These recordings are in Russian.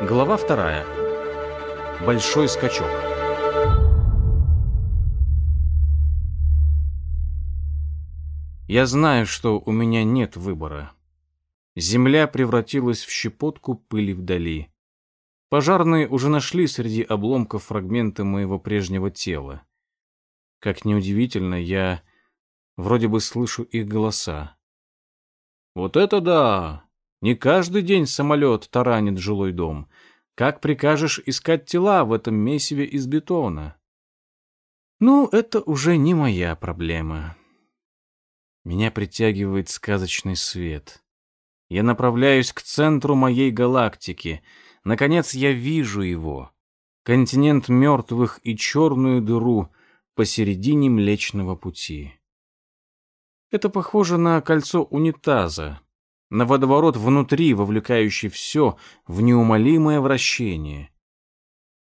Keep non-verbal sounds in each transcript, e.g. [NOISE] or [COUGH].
Глава вторая. Большой скачок. Я знаю, что у меня нет выбора. Земля превратилась в щепотку пыли вдали. Пожарные уже нашли среди обломков фрагменты моего прежнего тела. Как неудивительно, я вроде бы слышу их голоса. «Вот это да! Не каждый день самолет таранит жилой дом. Как прикажешь искать тела в этом месиве из бетона? Ну, это уже не моя проблема. Меня притягивает сказочный свет. Я направляюсь к центру моей галактики. Наконец я вижу его. Континент мертвых и черную дыру посередине Млечного Пути. Это похоже на кольцо унитаза, на водоворот внутри, вовлекающий все в неумолимое вращение.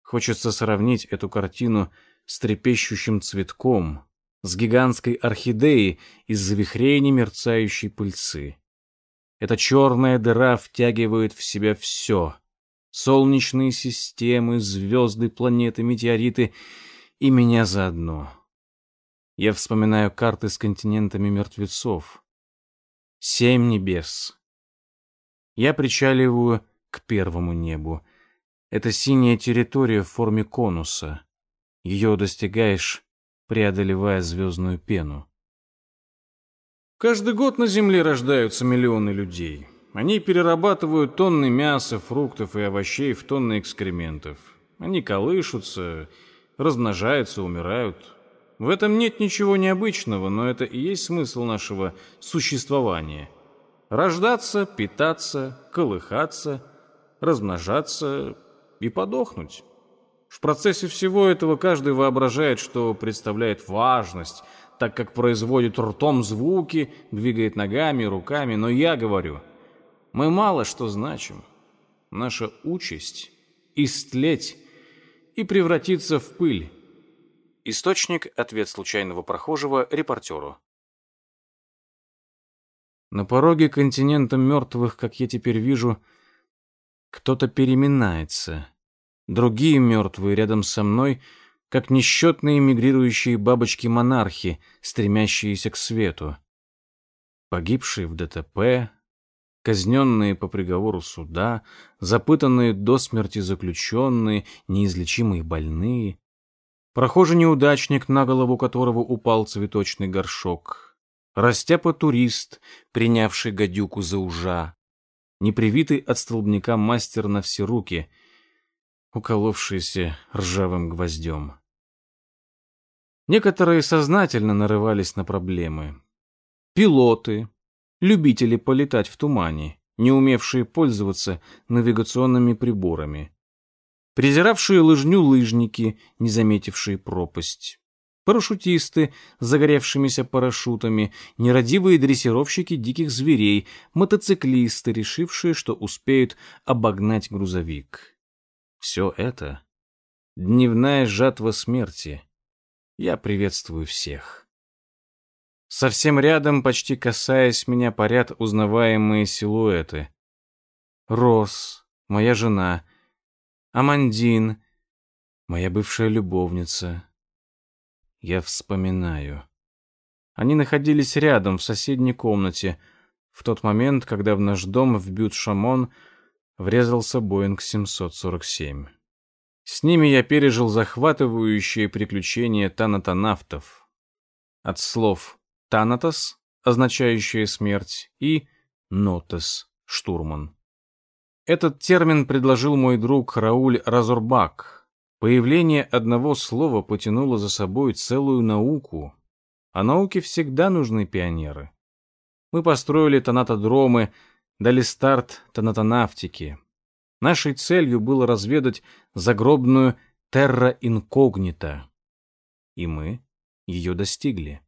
Хочется сравнить эту картину с трепещущим цветком, с гигантской орхидеей из завихрений мерцающей пыльцы. Эта черная дыра втягивает в себя все — солнечные системы, звезды, планеты, метеориты и меня заодно. Я вспоминаю карты с континентами мертвецов, Семь небес. Я причаливаю к первому небу. Это синяя территория в форме конуса. Ее достигаешь, преодолевая звездную пену. Каждый год на Земле рождаются миллионы людей. Они перерабатывают тонны мяса, фруктов и овощей в тонны экскрементов. Они колышутся, размножаются, умирают. В этом нет ничего необычного, но это и есть смысл нашего существования. Рождаться, питаться, колыхаться, размножаться и подохнуть. В процессе всего этого каждый воображает, что представляет важность, так как производит ртом звуки, двигает ногами, руками, но я говорю, мы мало что значим. Наша участь — истлеть и превратиться в пыль. Источник – ответ случайного прохожего репортеру. На пороге континента мертвых, как я теперь вижу, кто-то переминается. Другие мертвые рядом со мной, как несчетные мигрирующие бабочки-монархи, стремящиеся к свету. Погибшие в ДТП, казненные по приговору суда, запытанные до смерти заключенные, неизлечимые больные, Прохожий неудачник, на голову которого упал цветочный горшок. Растяпа-турист, принявший гадюку за ужа. Непривитый от столбняка мастер на все руки, уколовшийся ржавым гвоздем. Некоторые сознательно нарывались на проблемы. Пилоты, любители полетать в тумане, не умевшие пользоваться навигационными приборами презиравшие лыжню лыжники, не заметившие пропасть, парашютисты с загоревшимися парашютами, нерадивые дрессировщики диких зверей, мотоциклисты, решившие, что успеют обогнать грузовик. Все это — дневная жатва смерти. Я приветствую всех. Совсем рядом, почти касаясь меня, парят узнаваемые силуэты. Рос, моя жена, Амандин, моя бывшая любовница. Я вспоминаю. Они находились рядом, в соседней комнате, в тот момент, когда в наш дом в Бют-Шамон врезался Боинг 747. С ними я пережил захватывающие приключения танатонавтов. От слов «танатос», означающее смерть, и «нотес», штурман. Этот термин предложил мой друг Рауль Разурбак. Появление одного слова потянуло за собой целую науку. А науке всегда нужны пионеры. Мы построили тонатодромы, дали старт тонатонавтике. Нашей целью было разведать загробную терра инкогнита. И мы ее достигли.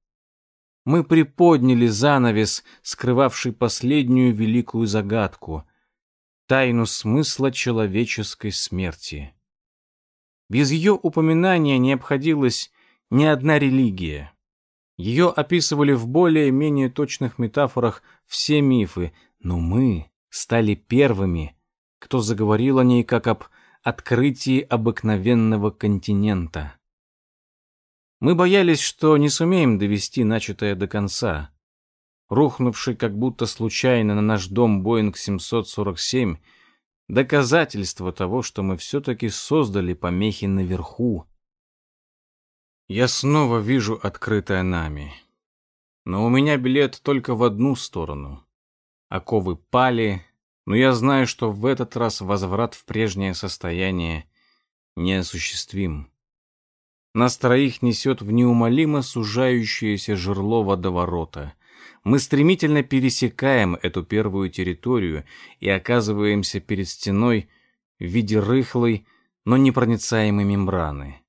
Мы приподняли занавес, скрывавший последнюю великую загадку тайну смысла человеческой смерти. Без ее упоминания не обходилась ни одна религия. Ее описывали в более-менее точных метафорах все мифы, но мы стали первыми, кто заговорил о ней как об открытии обыкновенного континента. Мы боялись, что не сумеем довести начатое до конца. Рухнувший как будто случайно на наш дом Боинг 747 — доказательство того, что мы все-таки создали помехи наверху. Я снова вижу открытое нами. Но у меня билет только в одну сторону. Оковы пали, но я знаю, что в этот раз возврат в прежнее состояние неосуществим. Нас троих несет в неумолимо сужающееся жерло водоворота. Мы стремительно пересекаем эту первую территорию и оказываемся перед стеной в виде рыхлой, но непроницаемой мембраны.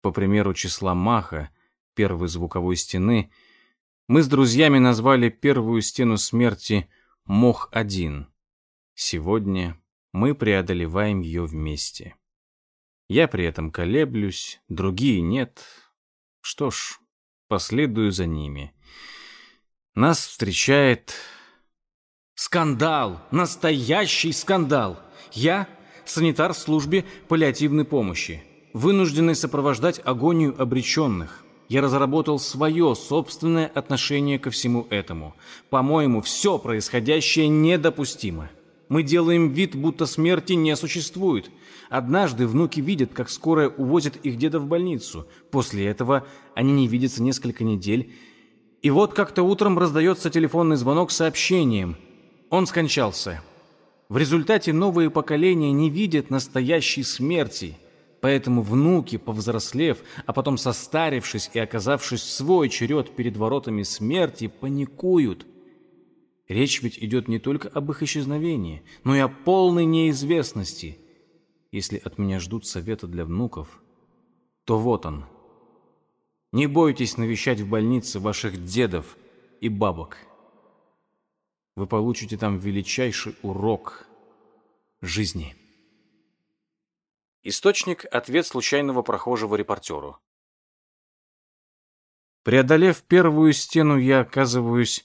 По примеру числа Маха, первой звуковой стены, мы с друзьями назвали первую стену смерти Мох-1. Сегодня мы преодолеваем ее вместе. Я при этом колеблюсь, другие нет. Что ж, последую за ними. Нас встречает скандал, настоящий скандал. Я санитар в службе паллиативной помощи, вынужденный сопровождать агонию обреченных. Я разработал свое собственное отношение ко всему этому. По-моему, все происходящее недопустимо. Мы делаем вид, будто смерти не существует. Однажды внуки видят, как скорая увозит их деда в больницу. После этого они не видятся несколько недель. И вот как-то утром раздается телефонный звонок с сообщением. Он скончался. В результате новые поколения не видят настоящей смерти. Поэтому внуки, повзрослев, а потом состарившись и оказавшись в свой черед перед воротами смерти, паникуют – Речь ведь идет не только об их исчезновении, но и о полной неизвестности. Если от меня ждут совета для внуков, то вот он. Не бойтесь навещать в больнице ваших дедов и бабок. Вы получите там величайший урок жизни. Источник – ответ случайного прохожего репортеру. Преодолев первую стену, я оказываюсь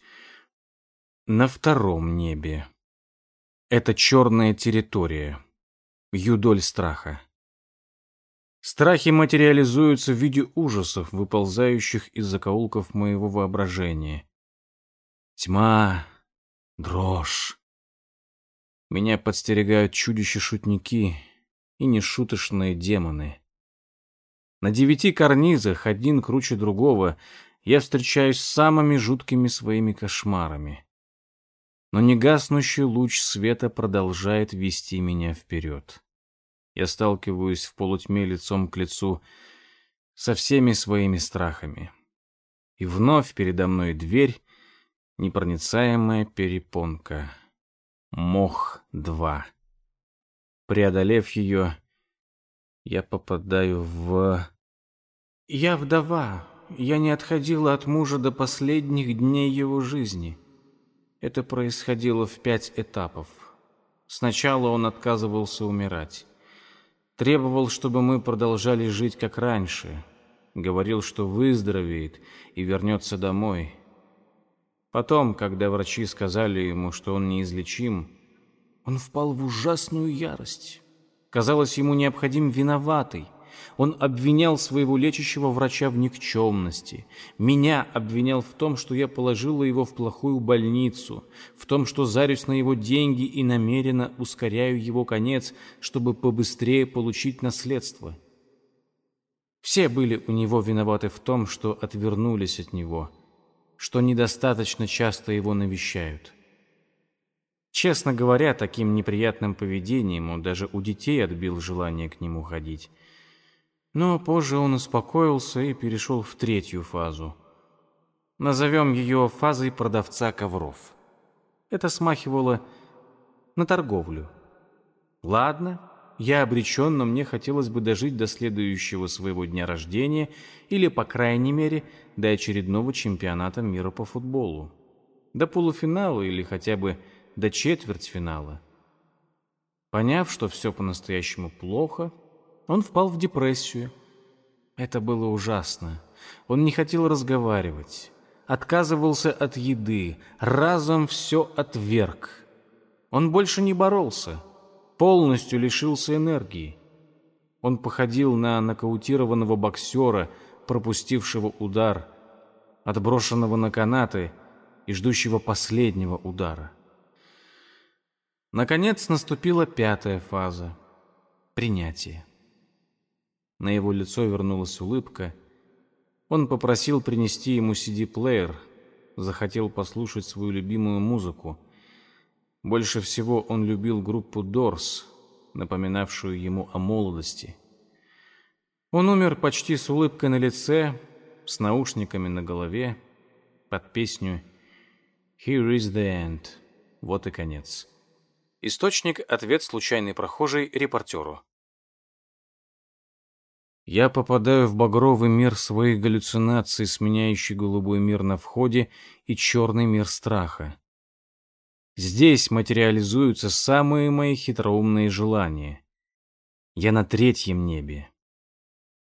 на втором небе. Это черная территория. Юдоль страха. Страхи материализуются в виде ужасов, выползающих из закоулков моего воображения. Тьма, дрожь. Меня подстерегают чудища-шутники и нешуточные демоны. На девяти карнизах, один круче другого, я встречаюсь с самыми жуткими своими кошмарами но негаснущий луч света продолжает вести меня вперед. Я сталкиваюсь в полутьме лицом к лицу со всеми своими страхами. И вновь передо мной дверь, непроницаемая перепонка. Мох-2. Преодолев ее, я попадаю в... Я вдова. Я не отходила от мужа до последних дней его жизни. Это происходило в пять этапов. Сначала он отказывался умирать. Требовал, чтобы мы продолжали жить как раньше. Говорил, что выздоровеет и вернется домой. Потом, когда врачи сказали ему, что он неизлечим, он впал в ужасную ярость. Казалось, ему необходим виноватый – он обвинял своего лечащего врача в никчемности. Меня обвинял в том, что я положила его в плохую больницу, в том, что зарюсь на его деньги и намеренно ускоряю его конец, чтобы побыстрее получить наследство. Все были у него виноваты в том, что отвернулись от него, что недостаточно часто его навещают. Честно говоря, таким неприятным поведением он даже у детей отбил желание к нему ходить. Но позже он успокоился и перешел в третью фазу. Назовем ее фазой продавца ковров. Это смахивало на торговлю. Ладно, я обречен, но мне хотелось бы дожить до следующего своего дня рождения или, по крайней мере, до очередного чемпионата мира по футболу. До полуфинала или хотя бы до четвертьфинала. Поняв, что все по-настоящему плохо, он впал в депрессию. Это было ужасно. Он не хотел разговаривать, отказывался от еды, разом все отверг. Он больше не боролся, полностью лишился энергии. Он походил на нокаутированного боксера, пропустившего удар, отброшенного на канаты и ждущего последнего удара. Наконец наступила пятая фаза — принятие. На его лицо вернулась улыбка. Он попросил принести ему CD-плеер, захотел послушать свою любимую музыку. Больше всего он любил группу Doors, напоминавшую ему о молодости. Он умер почти с улыбкой на лице, с наушниками на голове, под песню «Here is the end». Вот и конец. Источник – ответ случайный прохожий репортеру. Я попадаю в багровый мир своих галлюцинаций, сменяющий голубой мир на входе и черный мир страха. Здесь материализуются самые мои хитроумные желания. Я на третьем небе.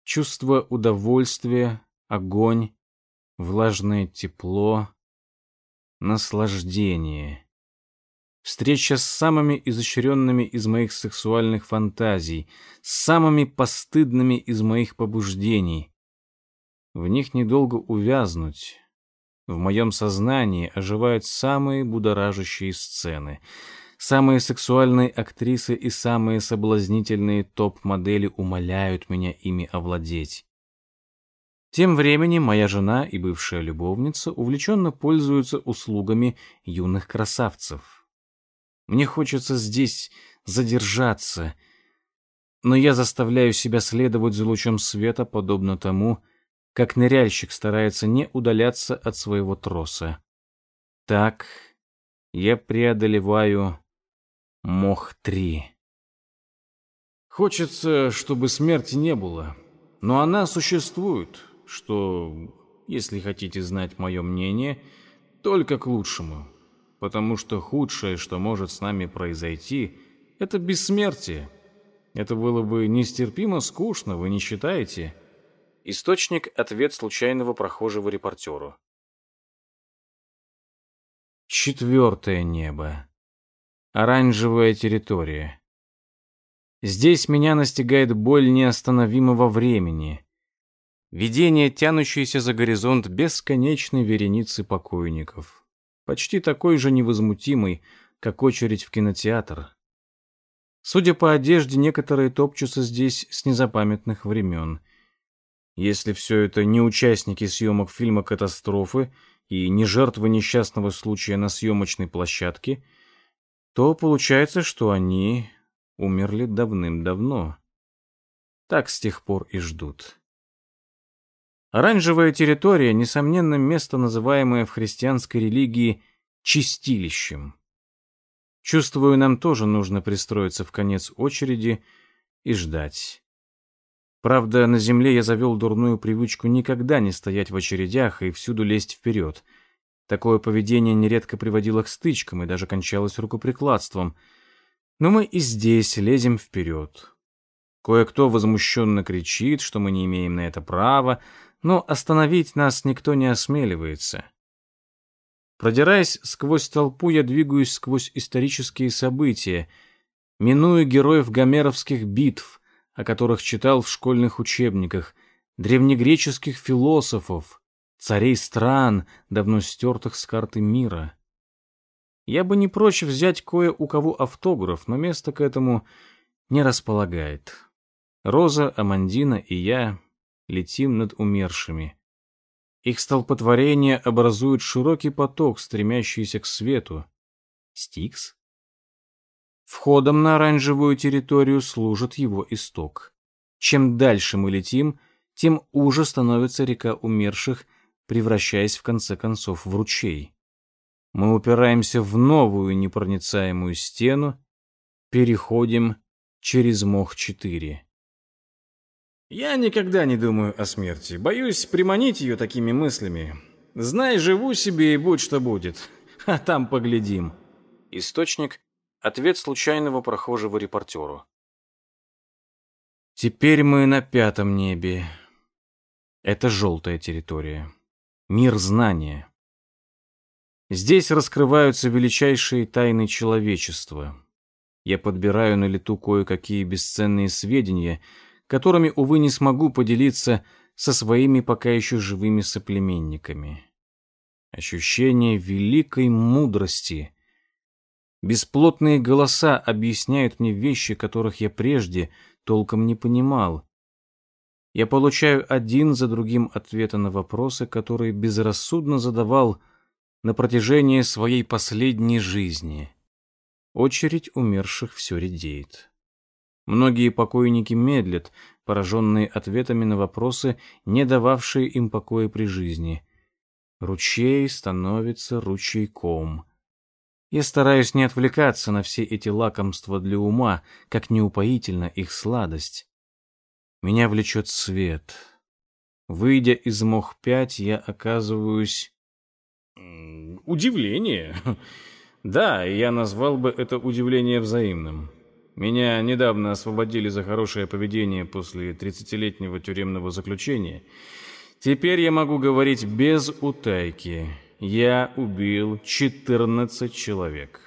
Чувство удовольствия, огонь, влажное тепло, наслаждение. Встреча с самыми изощренными из моих сексуальных фантазий, с самыми постыдными из моих побуждений. В них недолго увязнуть. В моем сознании оживают самые будоражащие сцены. Самые сексуальные актрисы и самые соблазнительные топ-модели умоляют меня ими овладеть. Тем временем моя жена и бывшая любовница увлеченно пользуются услугами юных красавцев. Мне хочется здесь задержаться, но я заставляю себя следовать за лучом света, подобно тому, как ныряльщик старается не удаляться от своего троса. Так я преодолеваю Мох-3. Хочется, чтобы смерти не было, но она существует, что, если хотите знать мое мнение, только к лучшему потому что худшее, что может с нами произойти, это бессмертие. Это было бы нестерпимо скучно, вы не считаете? Источник — ответ случайного прохожего репортеру. Четвертое небо. Оранжевая территория. Здесь меня настигает боль неостановимого времени. Видение, тянущееся за горизонт бесконечной вереницы покойников почти такой же невозмутимый, как очередь в кинотеатр. Судя по одежде, некоторые топчутся здесь с незапамятных времен. Если все это не участники съемок фильма «Катастрофы» и не жертвы несчастного случая на съемочной площадке, то получается, что они умерли давным-давно. Так с тех пор и ждут. Оранжевая территория, несомненно, место, называемое в христианской религии чистилищем. Чувствую, нам тоже нужно пристроиться в конец очереди и ждать. Правда, на земле я завел дурную привычку никогда не стоять в очередях и всюду лезть вперед. Такое поведение нередко приводило к стычкам и даже кончалось рукоприкладством. Но мы и здесь лезем вперед. Кое-кто возмущенно кричит, что мы не имеем на это права, но остановить нас никто не осмеливается. Продираясь сквозь толпу, я двигаюсь сквозь исторические события, минуя героев гомеровских битв, о которых читал в школьных учебниках, древнегреческих философов, царей стран, давно стертых с карты мира. Я бы не прочь взять кое у кого автограф, но место к этому не располагает. Роза, Амандина и я летим над умершими. Их столпотворение образует широкий поток, стремящийся к свету. Стикс? Входом на оранжевую территорию служит его исток. Чем дальше мы летим, тем уже становится река умерших, превращаясь в конце концов в ручей. Мы упираемся в новую непроницаемую стену, переходим через Мох-4. Я никогда не думаю о смерти. Боюсь приманить ее такими мыслями. Знай, живу себе и будь что будет. [LAUGHS] А там поглядим. Источник — ответ случайного прохожего репортеру. Теперь мы на пятом небе. Это желтая территория. Мир знания. Здесь раскрываются величайшие тайны человечества. Я подбираю на лету кое-какие бесценные сведения, которыми, увы, не смогу поделиться со своими пока еще живыми соплеменниками. Ощущение великой мудрости. Бесплотные голоса объясняют мне вещи, которых я прежде толком не понимал. Я получаю один за другим ответы на вопросы, которые безрассудно задавал на протяжении своей последней жизни. Очередь умерших все редеет. Многие покойники медлят, пораженные ответами на вопросы, не дававшие им покоя при жизни. Ручей становится ручейком. Я стараюсь не отвлекаться на все эти лакомства для ума, как неупоительна их сладость. Меня влечет свет. Выйдя из Мох-5, я оказываюсь... Удивление. [LAUGHS] Да, я назвал бы это удивление взаимным. Меня недавно освободили за хорошее поведение после 30-летнего тюремного заключения. Теперь я могу говорить без утайки. Я убил 14 человек.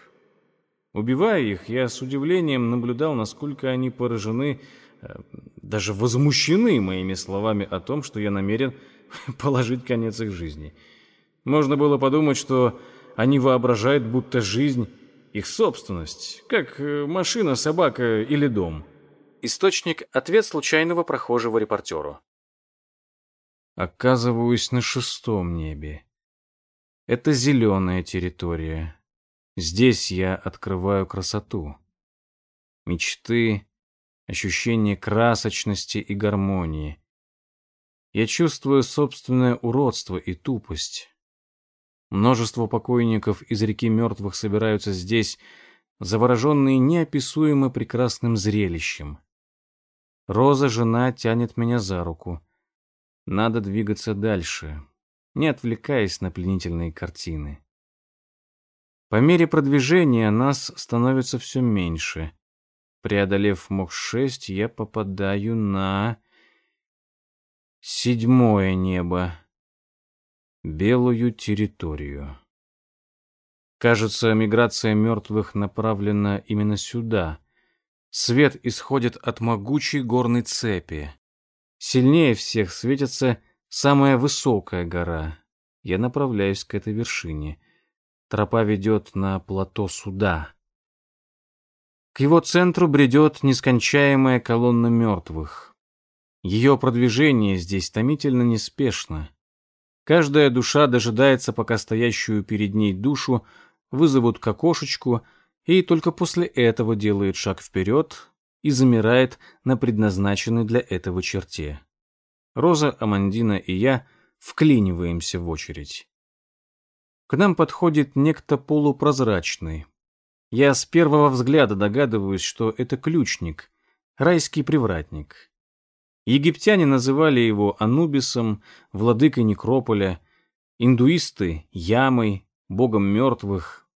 Убивая их, я с удивлением наблюдал, насколько они поражены, э, даже возмущены моими словами о том, что я намерен [LAUGHS] положить конец их жизни. Можно было подумать, что они воображают, будто жизнь их собственность, как э, машина, собака или дом. Источник – ответ случайного прохожего репортеру. Оказываюсь на шестом небе. Это зеленая территория. Здесь я открываю красоту. Мечты, ощущение красочности и гармонии. Я чувствую собственное уродство и тупость. Множество покойников из реки мертвых собираются здесь, завороженные неописуемо прекрасным зрелищем. Роза, жена, тянет меня за руку. Надо двигаться дальше, не отвлекаясь на пленительные картины. По мере продвижения нас становится все меньше. Преодолев МОК-6, я попадаю на седьмое небо белую территорию. Кажется, миграция мертвых направлена именно сюда. Свет исходит от могучей горной цепи. Сильнее всех светится самая высокая гора. Я направляюсь к этой вершине. Тропа ведет на плато суда. К его центру бредет нескончаемая колонна мертвых. Ее продвижение здесь томительно неспешно. Каждая душа дожидается, пока стоящую перед ней душу вызовут к окошечку, и только после этого делает шаг вперед и замирает на предназначенной для этого черте. Роза, Амандина и я вклиниваемся в очередь. К нам подходит некто полупрозрачный. Я с первого взгляда догадываюсь, что это ключник, райский привратник. Египтяне называли его Анубисом, владыкой некрополя, индуисты — Ямой, богом мертвых,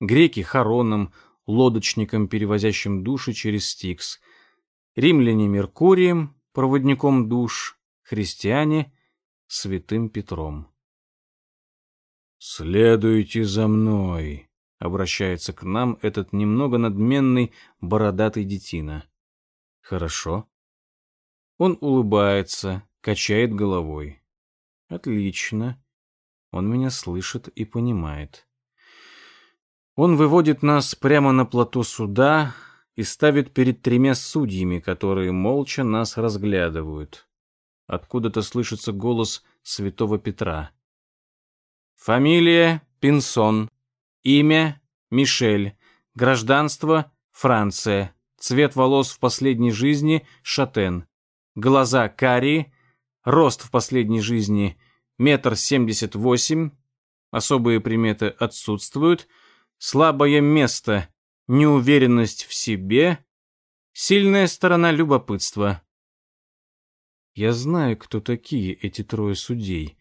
греки — Хароном, лодочником, перевозящим души через Стикс, римляне — Меркурием, проводником душ, христиане — святым Петром. «Следуйте за мной», — обращается к нам этот немного надменный бородатый детина. «Хорошо», он улыбается, качает головой. Отлично. Он меня слышит и понимает. Он выводит нас прямо на плато суда и ставит перед тремя судьями, которые молча нас разглядывают. Откуда-то слышится голос святого Петра. Фамилия Пинсон. Имя Мишель. Гражданство Франция. Цвет волос в последней жизни Шатен глаза карие, рост в последней жизни метр семьдесят восемь, особые приметы отсутствуют, слабое место, неуверенность в себе, сильная сторона любопытства. Я знаю, кто такие эти трое судей.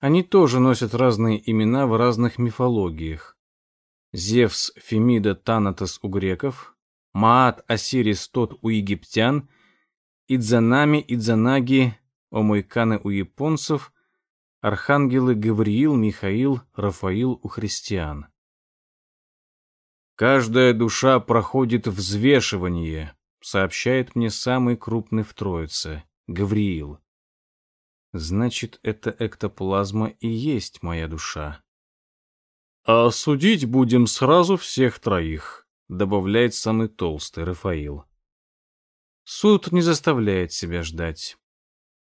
Они тоже носят разные имена в разных мифологиях. Зевс, Фемида, Танатос у греков, Маат, Осирис, Тот у египтян — Идзанами, Идзанаги, Омойканы у японцев, архангелы Гавриил, Михаил, Рафаил у христиан. Каждая душа проходит взвешивание, сообщает мне самый крупный в Троице, Гавриил. Значит, эта эктоплазма и есть моя душа. А судить будем сразу всех троих, добавляет самый толстый Рафаил. Суд не заставляет себя ждать.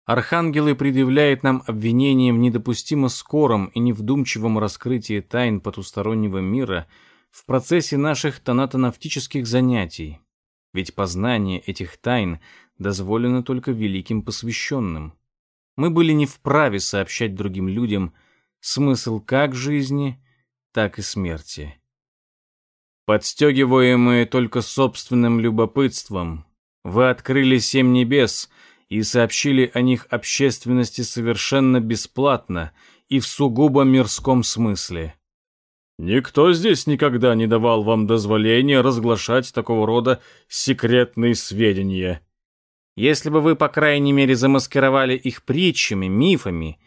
Архангелы предъявляют нам обвинение в недопустимо скором и невдумчивом раскрытии тайн потустороннего мира в процессе наших тонатонавтических занятий. Ведь познание этих тайн дозволено только великим посвященным. Мы были не вправе сообщать другим людям смысл как жизни, так и смерти. Подстегиваемые только собственным любопытством, вы открыли семь небес — и сообщили о них общественности совершенно бесплатно и в сугубо мирском смысле. Никто здесь никогда не давал вам дозволения разглашать такого рода секретные сведения. Если бы вы, по крайней мере, замаскировали их притчами, мифами,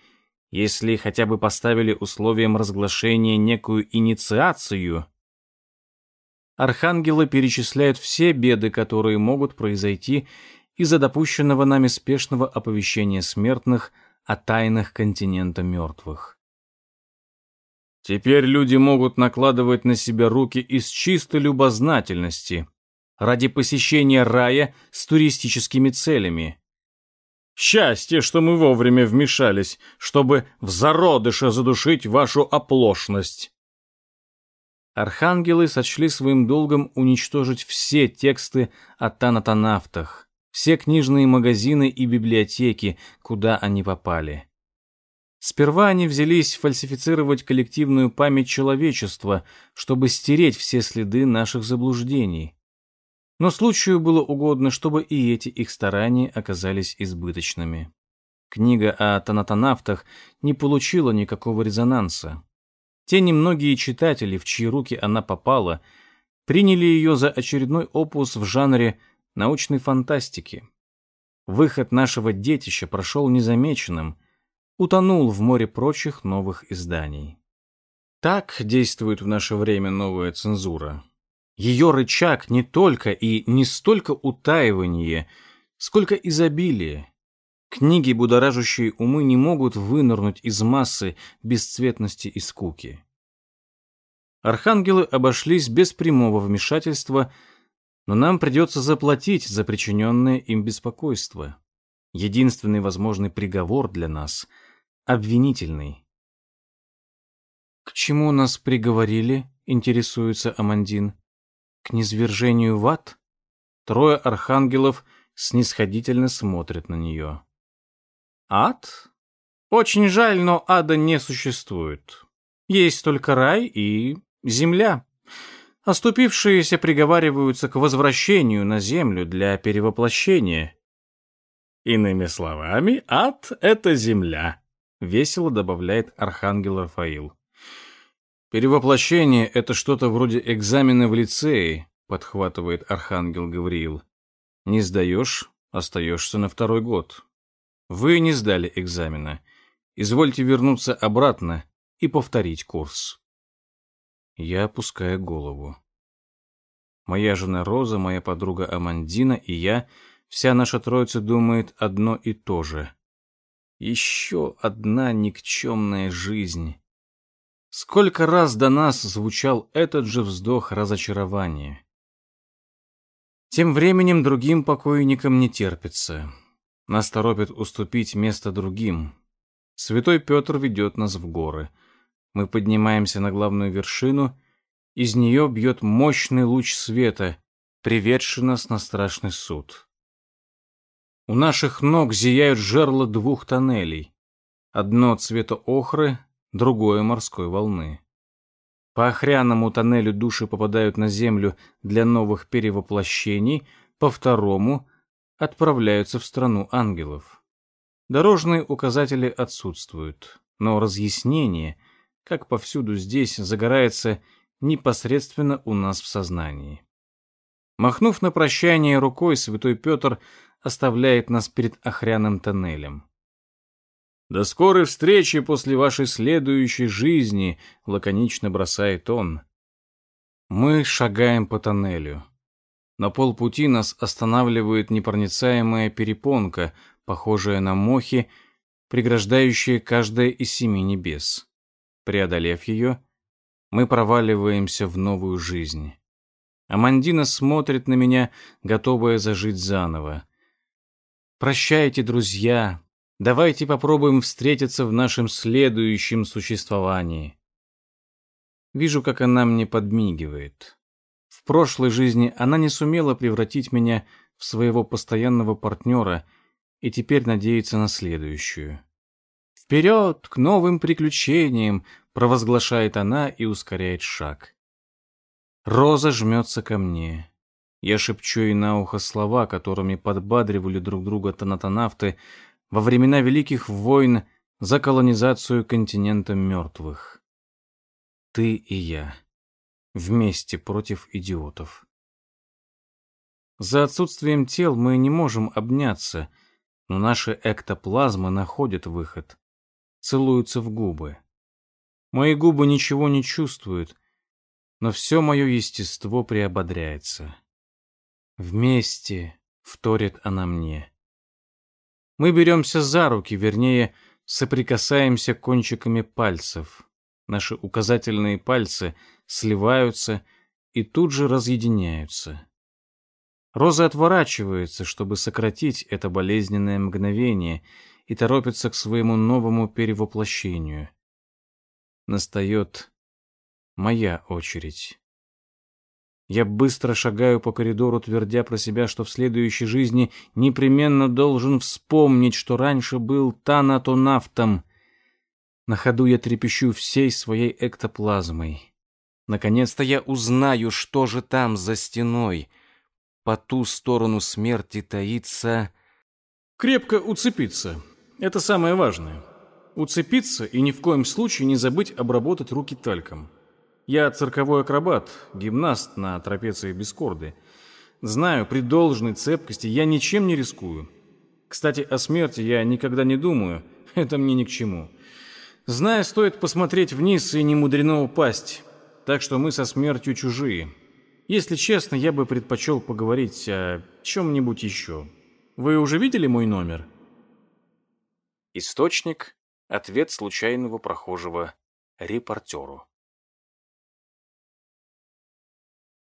если хотя бы поставили условием разглашения некую инициацию, архангелы перечисляют все беды, которые могут произойти из-за допущенного нами спешного оповещения смертных о тайнах континента мертвых. Теперь люди могут накладывать на себя руки из чистой любознательности ради посещения рая с туристическими целями. Счастье, что мы вовремя вмешались, чтобы в зародыше задушить вашу оплошность. Архангелы сочли своим долгом уничтожить все тексты о танатонавтах, все книжные магазины и библиотеки, куда они попали. Сперва они взялись фальсифицировать коллективную память человечества, чтобы стереть все следы наших заблуждений. Но случаю было угодно, чтобы и эти их старания оказались избыточными. Книга о танатонавтах не получила никакого резонанса. Те немногие читатели, в чьи руки она попала, приняли ее за очередной опус в жанре научной фантастики. Выход нашего детища прошел незамеченным, утонул в море прочих новых изданий. Так действует в наше время новая цензура. Ее рычаг не только и не столько утаивание, сколько изобилие. Книги, будоражащие умы, не могут вынырнуть из массы бесцветности и скуки. Архангелы обошлись без прямого вмешательства – но нам придется заплатить за причиненное им беспокойство. Единственный возможный приговор для нас — обвинительный. «К чему нас приговорили?» — интересуется Амандин. «К низвержению в ад?» Трое архангелов снисходительно смотрят на нее. «Ад? Очень жаль, но ада не существует. Есть только рай и земля». Оступившиеся приговариваются к возвращению на землю для перевоплощения. Иными словами, ад — это земля, — весело добавляет архангел Рафаил. Перевоплощение — это что-то вроде экзамена в лицее, — подхватывает архангел Гавриил. Не сдаешь — остаешься на второй год. Вы не сдали экзамена. Извольте вернуться обратно и повторить курс. Я опускаю голову. Моя жена Роза, моя подруга Амандина и я, вся наша троица думает одно и то же. Еще одна никчемная жизнь. Сколько раз до нас звучал этот же вздох разочарования. Тем временем другим покойникам не терпится. Нас торопят уступить место другим. Святой Петр ведет нас в горы — мы поднимаемся на главную вершину, из нее бьет мощный луч света, приведший нас на страшный суд. У наших ног зияют жерла двух тоннелей. Одно цвета охры, другое морской волны. По охряному тоннелю души попадают на землю для новых перевоплощений, по второму отправляются в страну ангелов. Дорожные указатели отсутствуют, но разъяснение — как повсюду здесь, загорается непосредственно у нас в сознании. Махнув на прощание рукой, святой Петр оставляет нас перед охряным тоннелем. До скорой встречи после вашей следующей жизни, лаконично бросает он. Мы шагаем по тоннелю. На полпути нас останавливает непроницаемая перепонка, похожая на мохи, преграждающая каждое из семи небес. Преодолев ее, мы проваливаемся в новую жизнь. Амандина смотрит на меня, готовая зажить заново. «Прощайте, друзья, Давайте попробуем встретиться в нашем следующем существовании. Вижу, как она мне подмигивает. В прошлой жизни она не сумела превратить меня в своего постоянного партнера и теперь надеется на следующую. «Вперед, к новым приключениям!» — провозглашает она и ускоряет шаг. Роза жмется ко мне. Я шепчу ей на ухо слова, которыми подбадривали друг друга тонатонавты, во времена Великих войн за колонизацию континента мертвых. Ты и я. Вместе против идиотов. За отсутствием тел мы не можем обняться, но наши эктоплазмы находят выход. Целуются в губы. Мои губы ничего не чувствуют, но все мое естество приободряется. Вместе, вторит она мне. Мы беремся за руки, вернее, соприкасаемся кончиками пальцев. Наши указательные пальцы сливаются и тут же разъединяются. Роза отворачивается, чтобы сократить это болезненное мгновение, и торопится к своему новому перевоплощению. Настает моя очередь. Я быстро шагаю по коридору, твердя про себя, что в следующей жизни непременно должен вспомнить, что раньше был танатонавтом. На ходу я трепещу всей своей эктоплазмой. Наконец-то я узнаю, что же там за стеной. По ту сторону смерти таится... Крепко уцепиться. Это самое важное. Уцепиться и ни в коем случае не забыть обработать руки тальком. Я цирковой акробат, гимнаст на трапеции без корды. Знаю, при должной цепкости я ничем не рискую. Кстати, о смерти я никогда не думаю, [LAUGHS] это мне ни к чему. Знаю, стоит посмотреть вниз и не мудрено упасть. Так что мы со смертью чужие. Если честно, я бы предпочел поговорить о чем-нибудь еще. Вы уже видели мой номер? Источник – ответ случайного прохожего репортеру.